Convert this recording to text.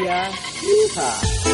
Novinasia. Yeehaw.